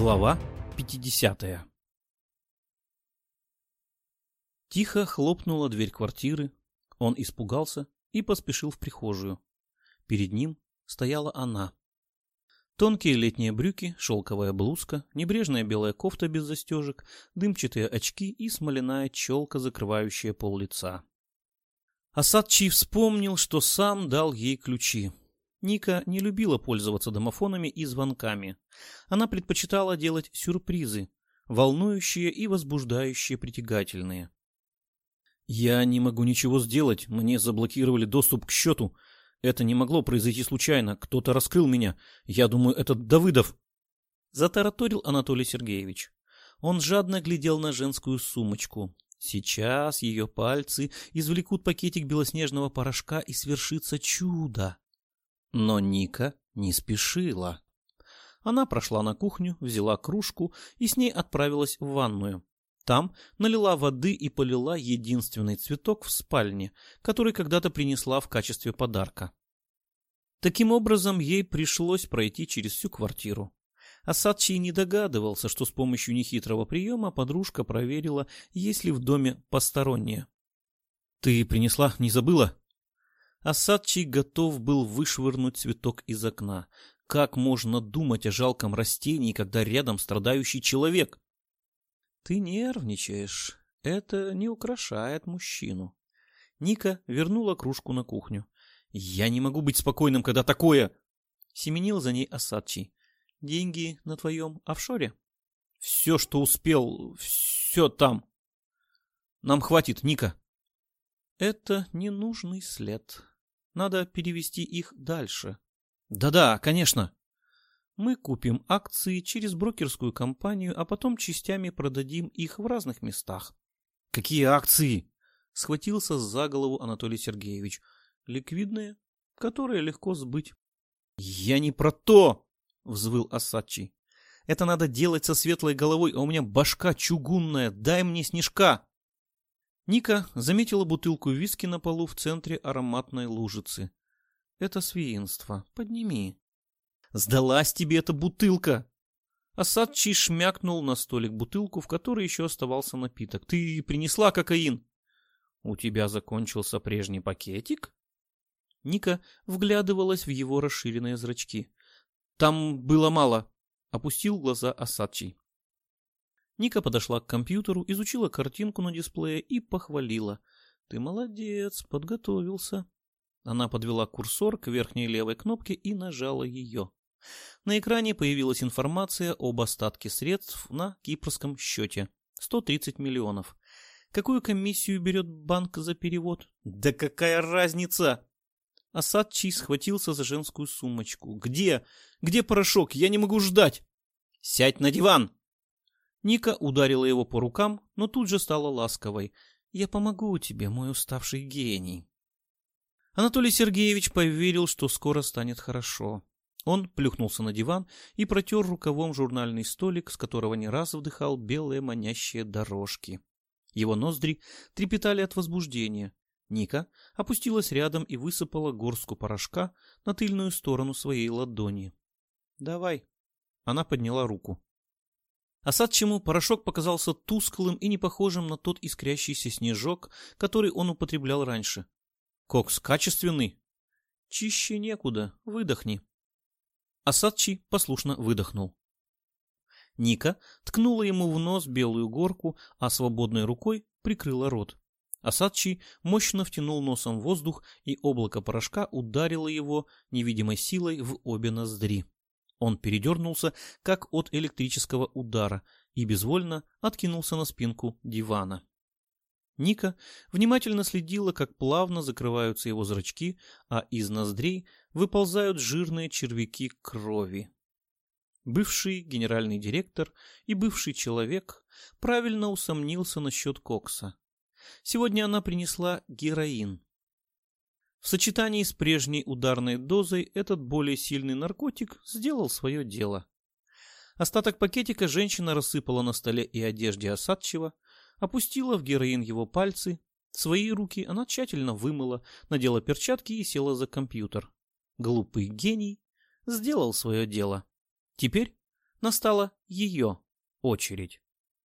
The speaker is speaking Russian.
Глава 50 Тихо хлопнула дверь квартиры. Он испугался и поспешил в прихожую. Перед ним стояла она. Тонкие летние брюки, шелковая блузка, небрежная белая кофта без застежек, дымчатые очки и смоляная челка, закрывающая пол лица. Асадчий вспомнил, что сам дал ей ключи. Ника не любила пользоваться домофонами и звонками. Она предпочитала делать сюрпризы, волнующие и возбуждающие притягательные. «Я не могу ничего сделать. Мне заблокировали доступ к счету. Это не могло произойти случайно. Кто-то раскрыл меня. Я думаю, это Давыдов». Затараторил Анатолий Сергеевич. Он жадно глядел на женскую сумочку. Сейчас ее пальцы извлекут пакетик белоснежного порошка и свершится чудо. Но Ника не спешила. Она прошла на кухню, взяла кружку и с ней отправилась в ванную. Там налила воды и полила единственный цветок в спальне, который когда-то принесла в качестве подарка. Таким образом, ей пришлось пройти через всю квартиру. Асадчий не догадывался, что с помощью нехитрого приема подружка проверила, есть ли в доме посторонние. «Ты принесла, не забыла?» Асадчий готов был вышвырнуть цветок из окна. Как можно думать о жалком растении, когда рядом страдающий человек? Ты нервничаешь. Это не украшает мужчину. Ника вернула кружку на кухню. Я не могу быть спокойным, когда такое... Семенил за ней Асадчий. Деньги на твоем офшоре? Все, что успел, все там. Нам хватит, Ника. Это ненужный след. Надо перевести их дальше. Да-да, конечно. Мы купим акции через брокерскую компанию, а потом частями продадим их в разных местах. Какие акции? Схватился за голову Анатолий Сергеевич. Ликвидные, которые легко сбыть. Я не про то, взвыл Асадчий. Это надо делать со светлой головой, а у меня башка чугунная. Дай мне снежка. Ника заметила бутылку виски на полу в центре ароматной лужицы. Это свинство. Подними. Сдалась тебе эта бутылка. Асадчий шмякнул на столик бутылку, в которой еще оставался напиток. Ты принесла кокаин? У тебя закончился прежний пакетик? Ника вглядывалась в его расширенные зрачки. Там было мало. Опустил глаза Асадчий. Ника подошла к компьютеру, изучила картинку на дисплее и похвалила. «Ты молодец, подготовился». Она подвела курсор к верхней левой кнопке и нажала ее. На экране появилась информация об остатке средств на кипрском счете. 130 миллионов. Какую комиссию берет банк за перевод? Да какая разница? Асадчий схватился за женскую сумочку. Где? Где порошок? Я не могу ждать. Сядь на диван, Ника ударила его по рукам, но тут же стала ласковой. «Я помогу тебе, мой уставший гений». Анатолий Сергеевич поверил, что скоро станет хорошо. Он плюхнулся на диван и протер рукавом журнальный столик, с которого не раз вдыхал белые манящие дорожки. Его ноздри трепетали от возбуждения. Ника опустилась рядом и высыпала горстку порошка на тыльную сторону своей ладони. «Давай». Она подняла руку. Осадчему порошок показался тусклым и не похожим на тот искрящийся снежок, который он употреблял раньше. Кокс качественный? Чище некуда, выдохни. Осадчий послушно выдохнул. Ника ткнула ему в нос белую горку, а свободной рукой прикрыла рот. Осадчий мощно втянул носом воздух, и облако порошка ударило его невидимой силой в обе ноздри. Он передернулся, как от электрического удара, и безвольно откинулся на спинку дивана. Ника внимательно следила, как плавно закрываются его зрачки, а из ноздрей выползают жирные червяки крови. Бывший генеральный директор и бывший человек правильно усомнился насчет Кокса. Сегодня она принесла героин. В сочетании с прежней ударной дозой этот более сильный наркотик сделал свое дело. Остаток пакетика женщина рассыпала на столе и одежде осадчего, опустила в героин его пальцы, свои руки она тщательно вымыла, надела перчатки и села за компьютер. Глупый гений сделал свое дело. Теперь настала ее очередь.